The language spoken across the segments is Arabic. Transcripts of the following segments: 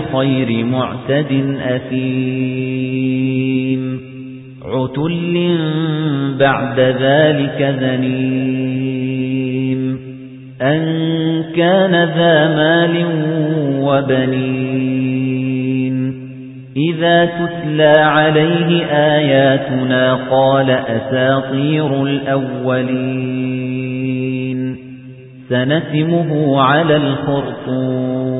للخير معتد أثيم. عتل بعد ذلك ذنيم. أن كان ذا مال وبنين. إذا تتلى عليه آياتنا قال أساطير الأولين. سنسمه على الخرطوم.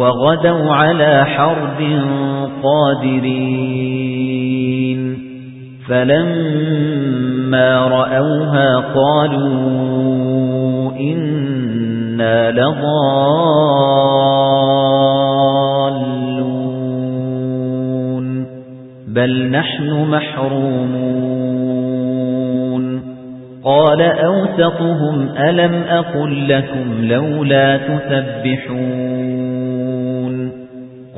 وغدوا على حرد قادرين. فلما رأوها قالوا إنا لضالون بل نحن محرومون. قال أوسطهم ألم أقل لكم لولا تسبحون.